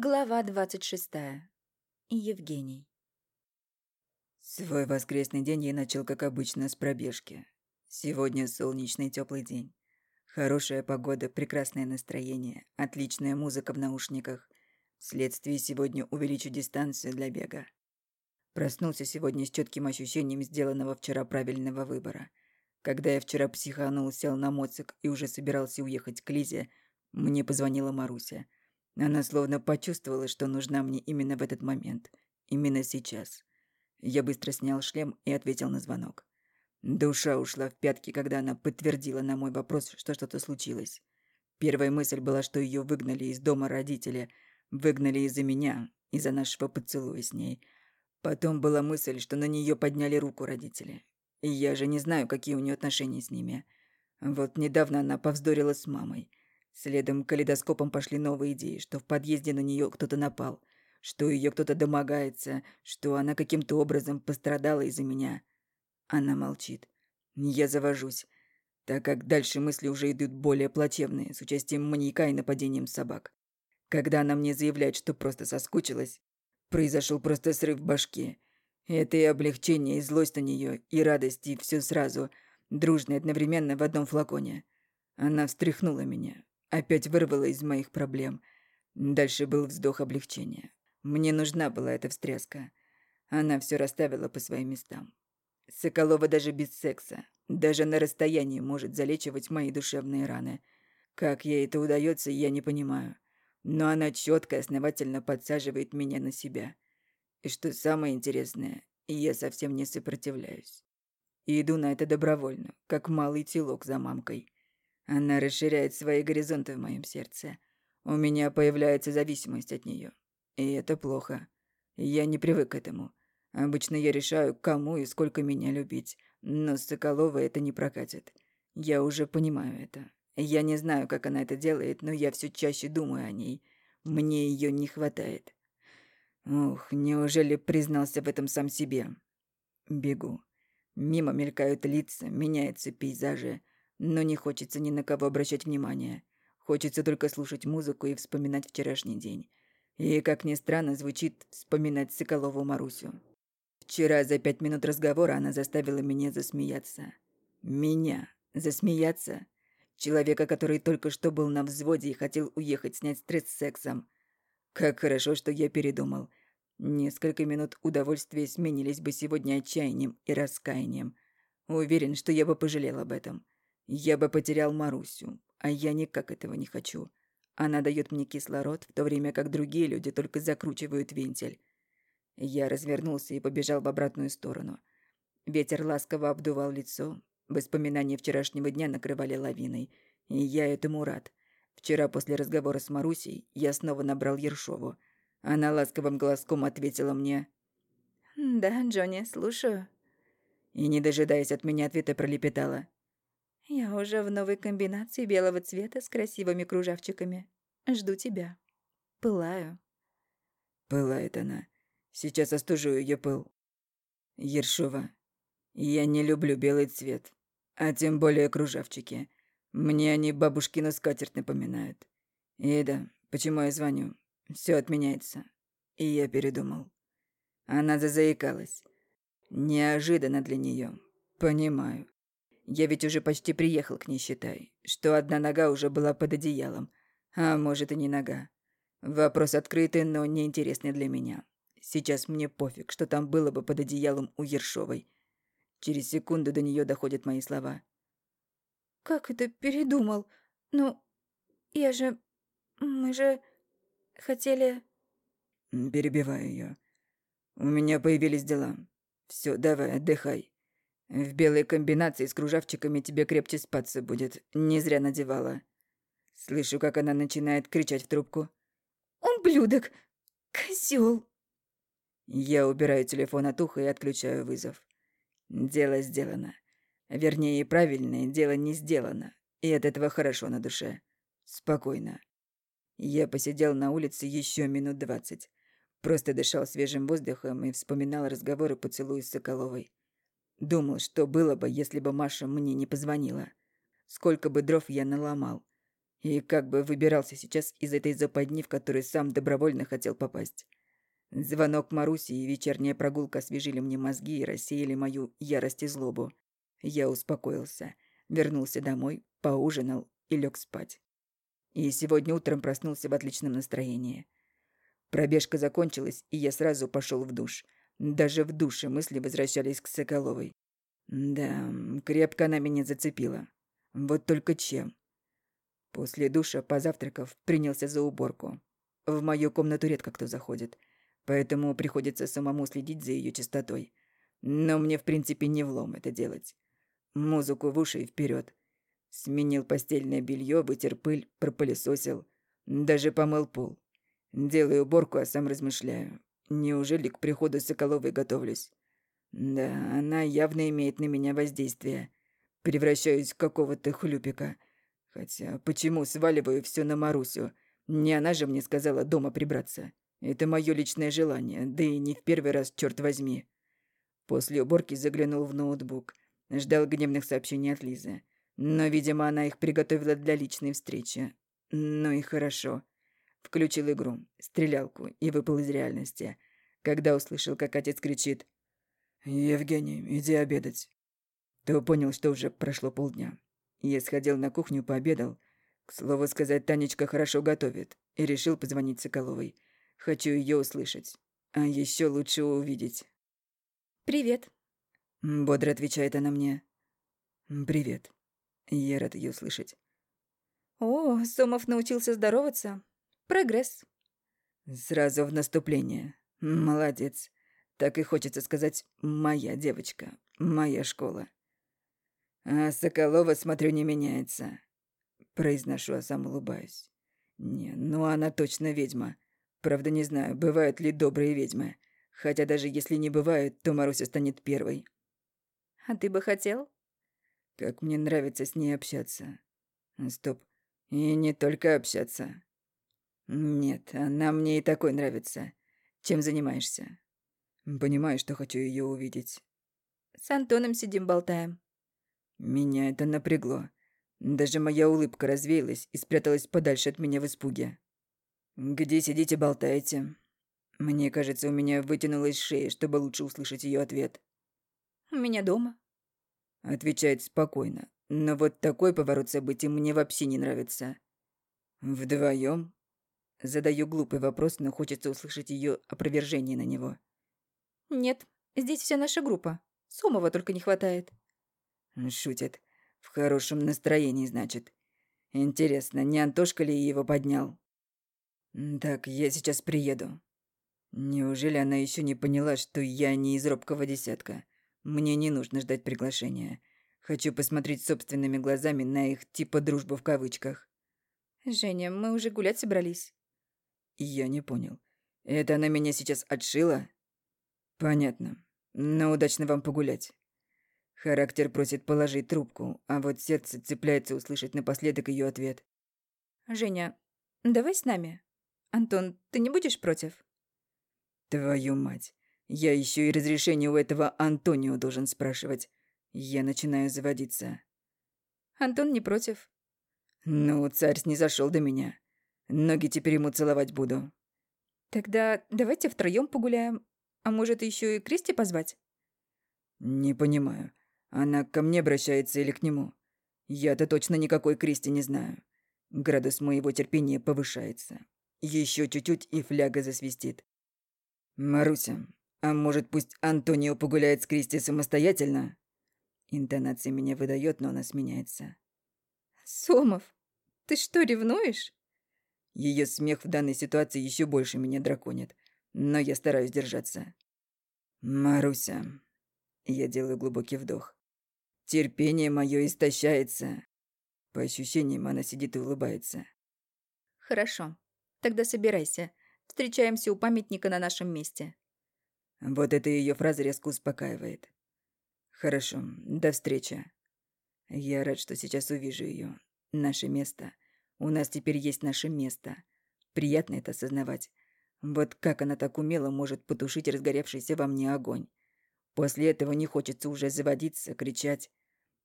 Глава двадцать шестая. Евгений. Свой воскресный день я начал, как обычно, с пробежки. Сегодня солнечный теплый день. Хорошая погода, прекрасное настроение, отличная музыка в наушниках. Вследствие сегодня увеличу дистанцию для бега. Проснулся сегодня с четким ощущением сделанного вчера правильного выбора. Когда я вчера психанул, сел на моцик и уже собирался уехать к Лизе, мне позвонила Маруся – она словно почувствовала, что нужна мне именно в этот момент, именно сейчас. Я быстро снял шлем и ответил на звонок. Душа ушла в пятки, когда она подтвердила на мой вопрос, что что-то случилось. Первая мысль была, что ее выгнали из дома родители, выгнали из-за меня, из-за нашего поцелуя с ней. Потом была мысль, что на нее подняли руку родители. И я же не знаю, какие у нее отношения с ними. Вот недавно она повздорила с мамой. Следом калейдоскопом пошли новые идеи, что в подъезде на нее кто-то напал, что ее кто-то домогается, что она каким-то образом пострадала из-за меня. Она молчит. Я завожусь, так как дальше мысли уже идут более плачевные, с участием маньяка и нападением собак. Когда она мне заявляет, что просто соскучилась, произошел просто срыв в башке. Это и облегчение, и злость на нее, и радость, и все сразу, дружно и одновременно в одном флаконе. Она встряхнула меня, Опять вырвала из моих проблем. Дальше был вздох облегчения. Мне нужна была эта встряска. Она все расставила по своим местам. Соколова даже без секса, даже на расстоянии может залечивать мои душевные раны. Как ей это удается, я не понимаю. Но она четко и основательно подсаживает меня на себя. И что самое интересное, я совсем не сопротивляюсь. И иду на это добровольно, как малый телок за мамкой. Она расширяет свои горизонты в моем сердце. У меня появляется зависимость от нее. И это плохо. Я не привык к этому. Обычно я решаю, кому и сколько меня любить. Но с Соколовой это не прокатит. Я уже понимаю это. Я не знаю, как она это делает, но я все чаще думаю о ней. Мне ее не хватает. Ух, неужели признался в этом сам себе? Бегу. Мимо мелькают лица, меняются пейзажи. Но не хочется ни на кого обращать внимание. Хочется только слушать музыку и вспоминать вчерашний день. И, как ни странно, звучит вспоминать Соколову Марусю. Вчера за пять минут разговора она заставила меня засмеяться. Меня засмеяться? Человека, который только что был на взводе и хотел уехать снять стресс сексом. Как хорошо, что я передумал. Несколько минут удовольствия сменились бы сегодня отчаянием и раскаянием. Уверен, что я бы пожалел об этом. Я бы потерял Марусю, а я никак этого не хочу. Она дает мне кислород, в то время как другие люди только закручивают вентиль. Я развернулся и побежал в обратную сторону. Ветер ласково обдувал лицо. Воспоминания вчерашнего дня накрывали лавиной. И я этому рад. Вчера после разговора с Марусей я снова набрал Ершову. Она ласковым голоском ответила мне. «Да, Джонни, слушаю». И, не дожидаясь от меня ответа, пролепетала. Я уже в новой комбинации белого цвета с красивыми кружавчиками. Жду тебя. Пылаю. Пылает она. Сейчас остужу ее пыл. Ершова, я не люблю белый цвет, а тем более кружавчики. Мне они бабушкину скатерть напоминают. И да, почему я звоню? Все отменяется. И я передумал. Она зазаикалась. Неожиданно для нее. Понимаю. Я ведь уже почти приехал к ней, считай, что одна нога уже была под одеялом, а может и не нога. Вопрос открытый, но неинтересный для меня. Сейчас мне пофиг, что там было бы под одеялом у Ершовой. Через секунду до нее доходят мои слова. «Как это передумал? Ну, я же... Мы же... хотели...» Перебиваю ее. «У меня появились дела. Все, давай, отдыхай. В белой комбинации с кружавчиками тебе крепче спаться будет. Не зря надевала. Слышу, как она начинает кричать в трубку. «Ублюдок! Козёл!» Я убираю телефон от уха и отключаю вызов. Дело сделано. Вернее, правильное дело не сделано. И от этого хорошо на душе. Спокойно. Я посидел на улице еще минут двадцать. Просто дышал свежим воздухом и вспоминал разговоры поцелуй с Соколовой. Думал, что было бы, если бы Маша мне не позвонила. Сколько бы дров я наломал. И как бы выбирался сейчас из этой западни, в которую сам добровольно хотел попасть. Звонок Маруси и вечерняя прогулка освежили мне мозги и рассеяли мою ярость и злобу. Я успокоился, вернулся домой, поужинал и лег спать. И сегодня утром проснулся в отличном настроении. Пробежка закончилась, и я сразу пошел в душ. Даже в душе мысли возвращались к Соколовой. Да, крепко она меня зацепила. Вот только чем. После душа, позавтракав, принялся за уборку. В мою комнату редко кто заходит, поэтому приходится самому следить за ее чистотой. Но мне, в принципе, не влом это делать. Музыку в уши и вперед. Сменил постельное белье, вытер пыль, пропылесосил. Даже помыл пол. Делаю уборку, а сам размышляю. Неужели к приходу Соколовой готовлюсь? Да, она явно имеет на меня воздействие. Превращаюсь в какого-то хлюпика. Хотя почему сваливаю все на Марусю? Не она же мне сказала дома прибраться. Это мое личное желание, да и не в первый раз, черт возьми. После уборки заглянул в ноутбук. Ждал гневных сообщений от Лизы. Но, видимо, она их приготовила для личной встречи. Ну и хорошо. Включил игру, стрелялку и выпал из реальности. Когда услышал, как отец кричит «Евгений, иди обедать», то понял, что уже прошло полдня. Я сходил на кухню, пообедал. К слову сказать, Танечка хорошо готовит. И решил позвонить Соколовой. Хочу ее услышать. А еще лучше увидеть. «Привет», — бодро отвечает она мне. «Привет. Я рад ее услышать». «О, Сомов научился здороваться. Прогресс». Сразу в наступление. Молодец. Так и хочется сказать «моя девочка, моя школа». А Соколова, смотрю, не меняется. Произношу, а сам улыбаюсь. Не, ну она точно ведьма. Правда, не знаю, бывают ли добрые ведьмы. Хотя даже если не бывают, то Маруся станет первой. А ты бы хотел? Как мне нравится с ней общаться. Стоп. И не только общаться. Нет, она мне и такой нравится. Чем занимаешься? Понимаю, что хочу ее увидеть. С Антоном сидим болтаем. Меня это напрягло. Даже моя улыбка развеялась и спряталась подальше от меня в испуге. «Где сидите, болтаете?» Мне кажется, у меня вытянулась шея, чтобы лучше услышать ее ответ. «У меня дома». Отвечает спокойно. Но вот такой поворот событий мне вообще не нравится. Вдвоем? Задаю глупый вопрос, но хочется услышать ее опровержение на него. «Нет, здесь вся наша группа. Сомова только не хватает». Шутит. В хорошем настроении, значит. Интересно, не Антошка ли его поднял? Так, я сейчас приеду. Неужели она еще не поняла, что я не из робкого десятка? Мне не нужно ждать приглашения. Хочу посмотреть собственными глазами на их типа дружбу в кавычках. Женя, мы уже гулять собрались. Я не понял. Это она меня сейчас отшила? Понятно. Но удачно вам погулять. Характер просит положить трубку, а вот сердце цепляется услышать напоследок ее ответ. «Женя, давай с нами. Антон, ты не будешь против?» «Твою мать! Я еще и разрешение у этого Антонио должен спрашивать. Я начинаю заводиться». «Антон не против». «Ну, царь снизошел до меня. Ноги теперь ему целовать буду». «Тогда давайте втроем погуляем. А может, еще и Кристи позвать?» «Не понимаю. Она ко мне обращается или к нему? Я-то точно никакой Кристи не знаю. Градус моего терпения повышается. Еще чуть-чуть, и фляга засвистит. «Маруся, а может, пусть Антонио погуляет с Кристи самостоятельно?» Интонация меня выдает, но она сменяется. «Сомов, ты что, ревнуешь?» Ее смех в данной ситуации еще больше меня драконит, но я стараюсь держаться. «Маруся...» Я делаю глубокий вдох. Терпение мое истощается. По ощущениям, она сидит и улыбается. Хорошо. Тогда собирайся. Встречаемся у памятника на нашем месте. Вот эта ее фраза резко успокаивает. Хорошо, до встречи. Я рад, что сейчас увижу ее. Наше место. У нас теперь есть наше место. Приятно это осознавать. Вот как она так умело может потушить разгоревшийся во мне огонь. После этого не хочется уже заводиться, кричать.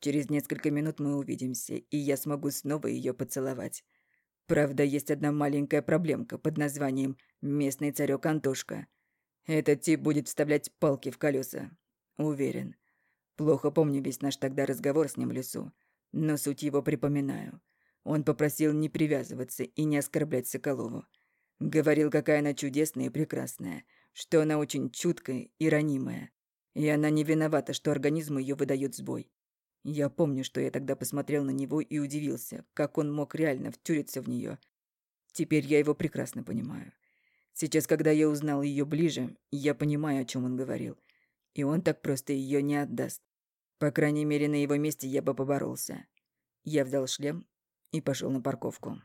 Через несколько минут мы увидимся, и я смогу снова ее поцеловать. Правда, есть одна маленькая проблемка под названием «Местный царёк Антошка». Этот тип будет вставлять палки в колеса. Уверен. Плохо помню весь наш тогда разговор с ним в лесу, но суть его припоминаю. Он попросил не привязываться и не оскорблять Соколову. Говорил, какая она чудесная и прекрасная, что она очень чуткая и ранимая, и она не виновата, что организм ее выдает сбой. Я помню, что я тогда посмотрел на него и удивился, как он мог реально втюриться в нее. Теперь я его прекрасно понимаю. Сейчас, когда я узнал ее ближе, я понимаю, о чем он говорил. И он так просто ее не отдаст. По крайней мере, на его месте я бы поборолся. Я взял шлем и пошел на парковку.